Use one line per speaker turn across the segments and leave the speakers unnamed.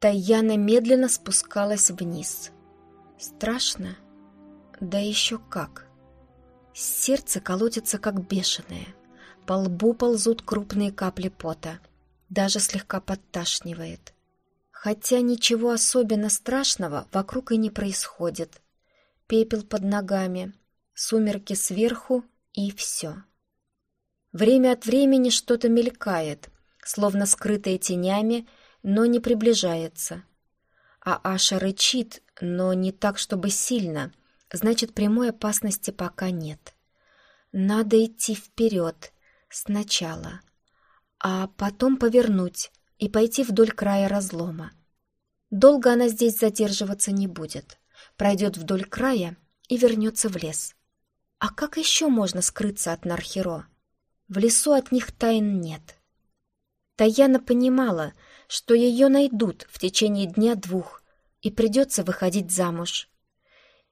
Таяна медленно спускалась вниз. Страшно? Да еще как. Сердце колотится, как бешеное. По лбу ползут крупные капли пота. Даже слегка подташнивает. Хотя ничего особенно страшного вокруг и не происходит. Пепел под ногами, сумерки сверху и все. Время от времени что-то мелькает, словно скрытое тенями, но не приближается. А Аша рычит, но не так, чтобы сильно, значит, прямой опасности пока нет. Надо идти вперед, сначала, а потом повернуть и пойти вдоль края разлома. Долго она здесь задерживаться не будет, пройдет вдоль края и вернется в лес. А как еще можно скрыться от Нархеро? В лесу от них тайн нет. Таяна понимала, что ее найдут в течение дня-двух, и придется выходить замуж.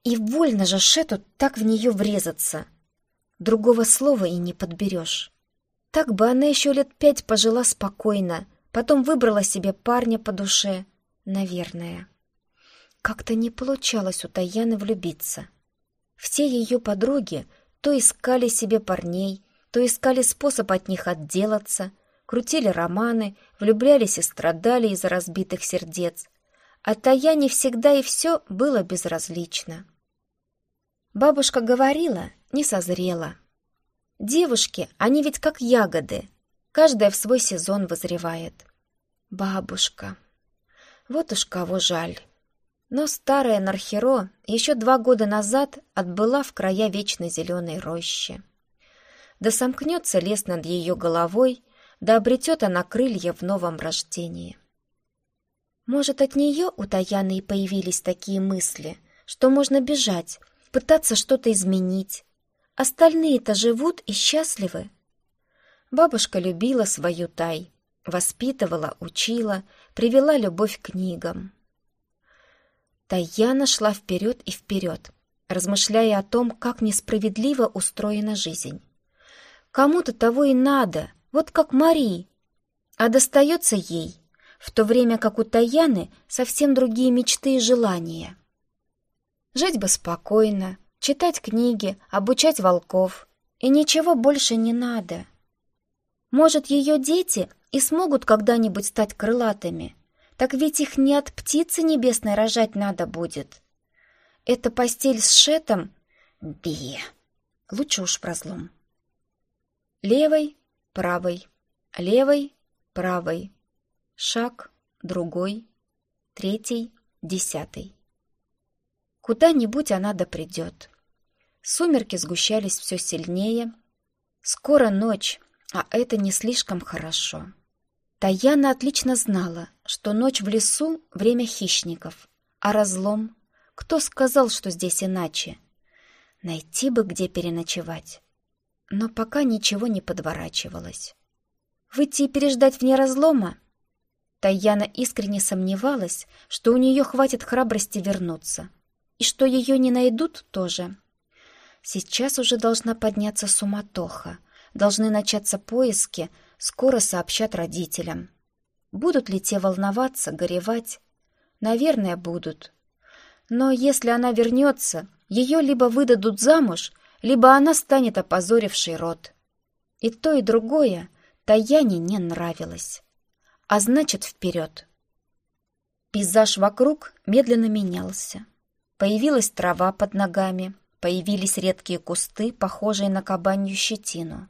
И вольно же Шету так в нее врезаться. Другого слова и не подберешь. Так бы она еще лет пять пожила спокойно, потом выбрала себе парня по душе, наверное. Как-то не получалось у Таяны влюбиться. Все ее подруги то искали себе парней, то искали способ от них отделаться — крутили романы, влюблялись и страдали из-за разбитых сердец. А Таяне всегда и все было безразлично. Бабушка говорила, не созрела. Девушки, они ведь как ягоды, каждая в свой сезон вызревает. Бабушка. Вот уж кого жаль. Но старая Нархеро еще два года назад отбыла в края вечной зеленой рощи. Да сомкнется лес над ее головой, да обретет она крылья в новом рождении. Может, от нее у Таяны и появились такие мысли, что можно бежать, пытаться что-то изменить. Остальные-то живут и счастливы. Бабушка любила свою Тай, воспитывала, учила, привела любовь к книгам. Таяна шла вперед и вперед, размышляя о том, как несправедливо устроена жизнь. Кому-то того и надо, вот как Мари. А достается ей, в то время как у Таяны совсем другие мечты и желания. Жить бы спокойно, читать книги, обучать волков. И ничего больше не надо. Может, ее дети и смогут когда-нибудь стать крылатыми. Так ведь их не от птицы небесной рожать надо будет. Эта постель с шетом — бе. Лучше уж прозлом. Левой правой, левой, правой, шаг, другой, третий, десятый. Куда-нибудь она допридет. Сумерки сгущались все сильнее. Скоро ночь, а это не слишком хорошо. Таяна отлично знала, что ночь в лесу — время хищников, а разлом — кто сказал, что здесь иначе? Найти бы, где переночевать но пока ничего не подворачивалось. Выйти и переждать вне разлома? Таяна искренне сомневалась, что у нее хватит храбрости вернуться, и что ее не найдут тоже. Сейчас уже должна подняться суматоха, должны начаться поиски, скоро сообщат родителям. Будут ли те волноваться, горевать? Наверное, будут. Но если она вернется, ее либо выдадут замуж, либо она станет опозорившей род. И то, и другое Таяне не нравилось. А значит, вперед. Пейзаж вокруг медленно менялся. Появилась трава под ногами, появились редкие кусты, похожие на кабанью щетину.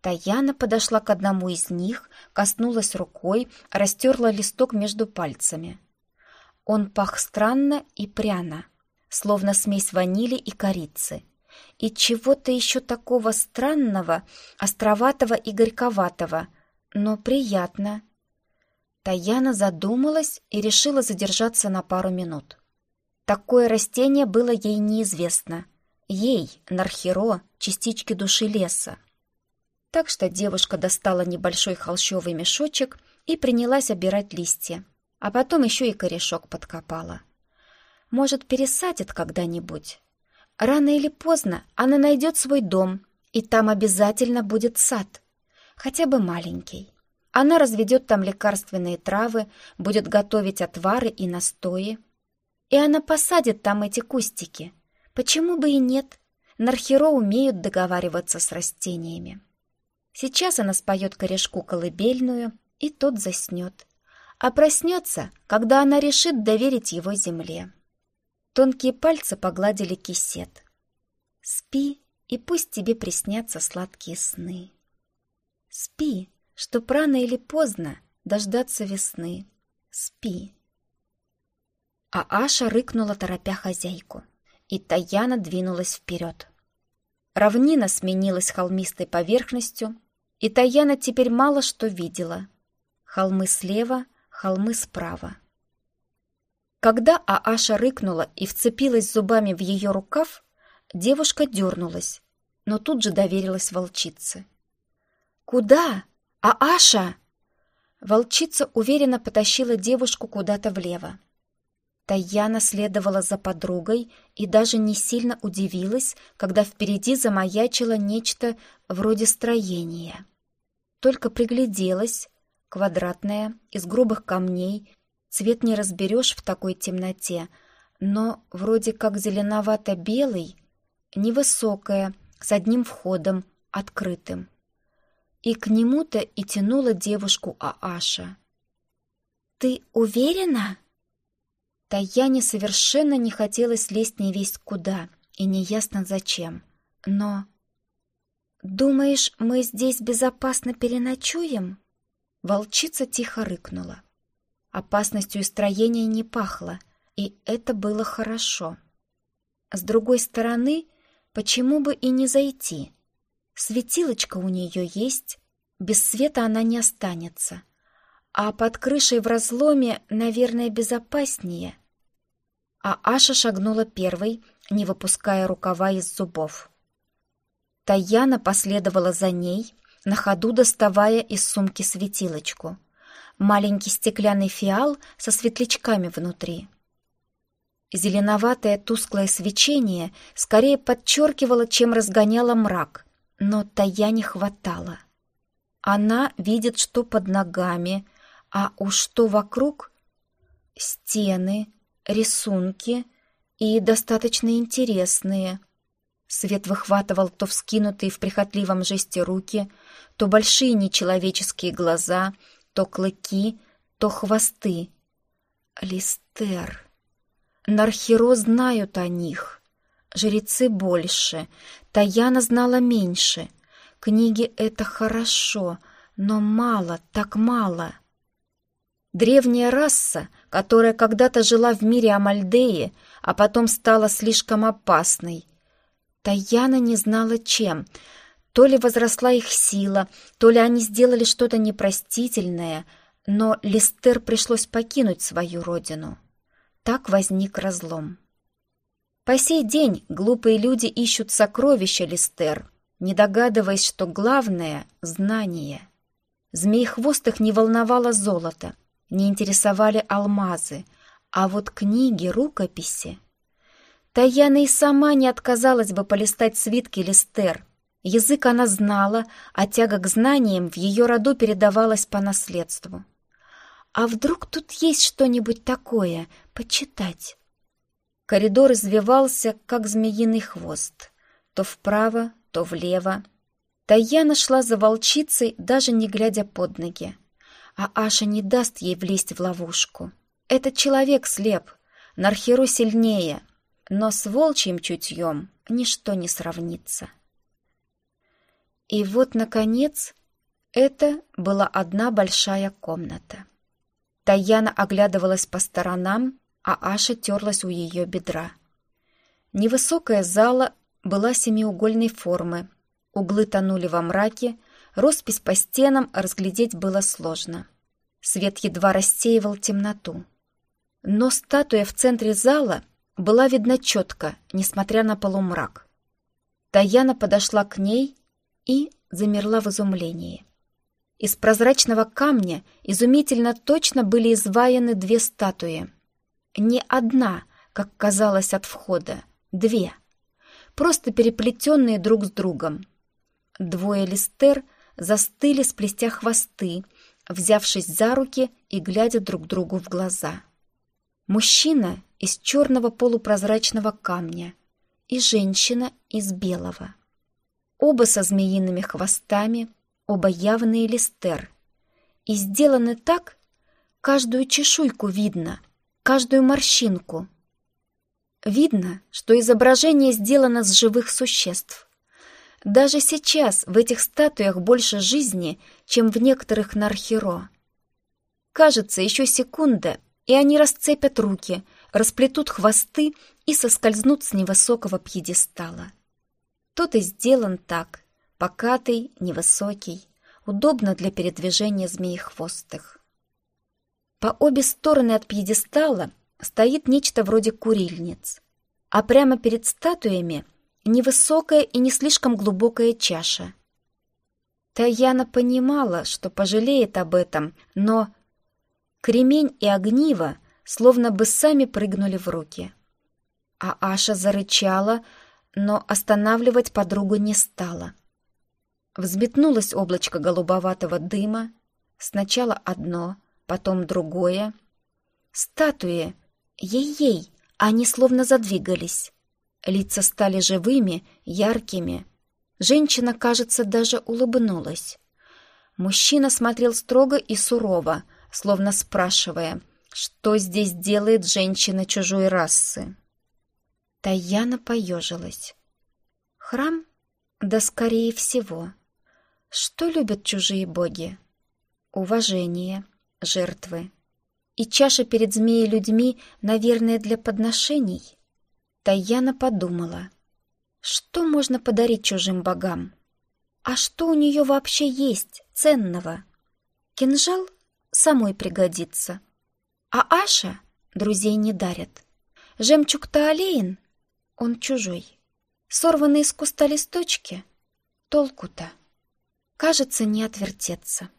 Таяна подошла к одному из них, коснулась рукой, растерла листок между пальцами. Он пах странно и пряно, словно смесь ванили и корицы и чего-то еще такого странного, островатого и горьковатого, но приятно. Таяна задумалась и решила задержаться на пару минут. Такое растение было ей неизвестно. Ей, Нархеро, частички души леса. Так что девушка достала небольшой холщовый мешочек и принялась обирать листья, а потом еще и корешок подкопала. Может, пересадит когда-нибудь. Рано или поздно она найдет свой дом, и там обязательно будет сад, хотя бы маленький. Она разведет там лекарственные травы, будет готовить отвары и настои. И она посадит там эти кустики. Почему бы и нет? Нархеро умеют договариваться с растениями. Сейчас она споет корешку колыбельную, и тот заснет. А проснется, когда она решит доверить его земле. Тонкие пальцы погладили кисет. Спи, и пусть тебе приснятся сладкие сны. Спи, чтоб рано или поздно дождаться весны. Спи. А Аша рыкнула, торопя хозяйку, и Таяна двинулась вперед. Равнина сменилась холмистой поверхностью, и Таяна теперь мало что видела. Холмы слева, холмы справа. Когда Ааша рыкнула и вцепилась зубами в ее рукав, девушка дернулась, но тут же доверилась волчице. «Куда? Ааша!» Волчица уверенно потащила девушку куда-то влево. Таяна следовала за подругой и даже не сильно удивилась, когда впереди замаячило нечто вроде строения. Только пригляделась, квадратная, из грубых камней, Цвет не разберешь в такой темноте, но вроде как зеленовато-белый, невысокая, с одним входом, открытым. И к нему-то и тянула девушку Ааша. «Ты уверена?» Таяне совершенно не хотелось лезть не весть куда, и неясно зачем. Но... «Думаешь, мы здесь безопасно переночуем?» Волчица тихо рыкнула. Опасностью строения не пахло, и это было хорошо. С другой стороны, почему бы и не зайти? Светилочка у нее есть, без света она не останется. А под крышей в разломе, наверное, безопаснее. А Аша шагнула первой, не выпуская рукава из зубов. Таяна последовала за ней, на ходу доставая из сумки светилочку — маленький стеклянный фиал со светлячками внутри. Зеленоватое тусклое свечение скорее подчеркивало, чем разгоняло мрак, но тая не хватало. Она видит, что под ногами, а уж что вокруг — стены, рисунки и достаточно интересные. Свет выхватывал то вскинутые в прихотливом жесте руки, то большие нечеловеческие глаза — то клыки, то хвосты. Листер. Нархиро знают о них. Жрецы больше. Таяна знала меньше. Книги — это хорошо, но мало, так мало. Древняя раса, которая когда-то жила в мире Амальдеи, а потом стала слишком опасной. Таяна не знала, чем — то ли возросла их сила, то ли они сделали что-то непростительное, но Листер пришлось покинуть свою родину. Так возник разлом. По сей день глупые люди ищут сокровища Листер, не догадываясь, что главное — знание. Змей-хвост их не волновало золото, не интересовали алмазы, а вот книги, рукописи... Таяна и сама не отказалась бы полистать свитки Листер, Язык она знала, а тяга к знаниям в ее роду передавалась по наследству. А вдруг тут есть что-нибудь такое почитать? Коридор извивался, как змеиный хвост, то вправо, то влево. Таяна шла за волчицей, даже не глядя под ноги. А Аша не даст ей влезть в ловушку. Этот человек слеп, Нархеру сильнее, но с волчьим чутьем ничто не сравнится. И вот, наконец, это была одна большая комната. Таяна оглядывалась по сторонам, а Аша терлась у ее бедра. Невысокая зала была семиугольной формы, углы тонули во мраке, роспись по стенам разглядеть было сложно. Свет едва рассеивал темноту. Но статуя в центре зала была видна четко, несмотря на полумрак. Таяна подошла к ней и замерла в изумлении. Из прозрачного камня изумительно точно были изваяны две статуи. Не одна, как казалось от входа, две. Просто переплетенные друг с другом. Двое листер застыли, сплестя хвосты, взявшись за руки и глядя друг другу в глаза. Мужчина из черного полупрозрачного камня и женщина из белого. Оба со змеиными хвостами, оба явные листер. И сделаны так, каждую чешуйку видно, каждую морщинку. Видно, что изображение сделано с живых существ. Даже сейчас в этих статуях больше жизни, чем в некоторых на Архиро. Кажется, еще секунда, и они расцепят руки, расплетут хвосты и соскользнут с невысокого пьедестала. Тот и сделан так, покатый, невысокий, удобно для передвижения змеехвостых. По обе стороны от пьедестала стоит нечто вроде курильниц, а прямо перед статуями невысокая и не слишком глубокая чаша. Таяна понимала, что пожалеет об этом, но Кремень и огниво словно бы сами прыгнули в руки. А Аша зарычала, но останавливать подругу не стала. Взметнулось облачко голубоватого дыма, сначала одно, потом другое. Статуи, ей-ей, они словно задвигались. Лица стали живыми, яркими. Женщина, кажется, даже улыбнулась. Мужчина смотрел строго и сурово, словно спрашивая, что здесь делает женщина чужой расы. Таяна поежилась. Храм? Да скорее всего. Что любят чужие боги? Уважение, жертвы. И чаша перед змеей-людьми, наверное, для подношений? Таяна подумала. Что можно подарить чужим богам? А что у нее вообще есть ценного? Кинжал? самой пригодится. А Аша друзей не дарят. Жемчуг Таалейн, он чужой. Сорванные из куста листочки, толку-то. Кажется, не отвертеться.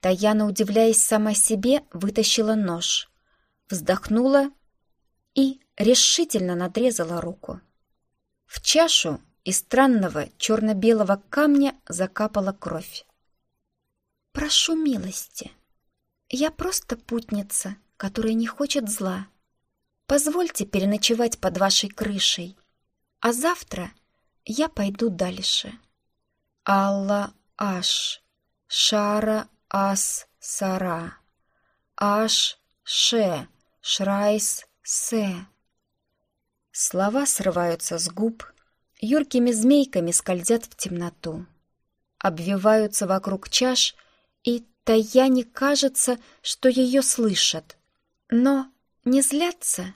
Таяна, удивляясь сама себе, вытащила нож, вздохнула и решительно надрезала руку. В чашу из странного черно-белого камня закапала кровь. «Прошу милости», я просто путница, которая не хочет зла. Позвольте переночевать под вашей крышей, а завтра я пойду дальше. Алла Аш, Шара Ас Сара, Аш Ше, Шрайс Се. Слова срываются с губ, юркими змейками скользят в темноту, обвиваются вокруг чаш и Таяне кажется, что ее слышат. Но не злятся.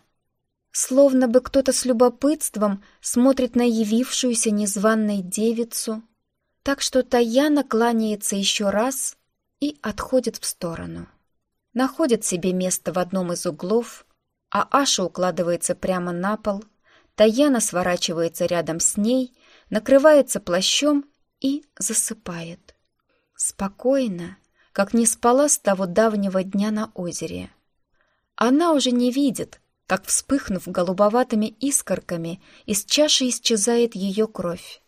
Словно бы кто-то с любопытством смотрит на явившуюся незваной девицу. Так что Таяна кланяется еще раз и отходит в сторону. Находит себе место в одном из углов, а Аша укладывается прямо на пол. Таяна сворачивается рядом с ней, накрывается плащом и засыпает. Спокойно, как не спала с того давнего дня на озере. Она уже не видит, как, вспыхнув голубоватыми искорками, из чаши исчезает ее кровь.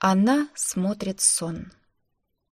Она смотрит сон.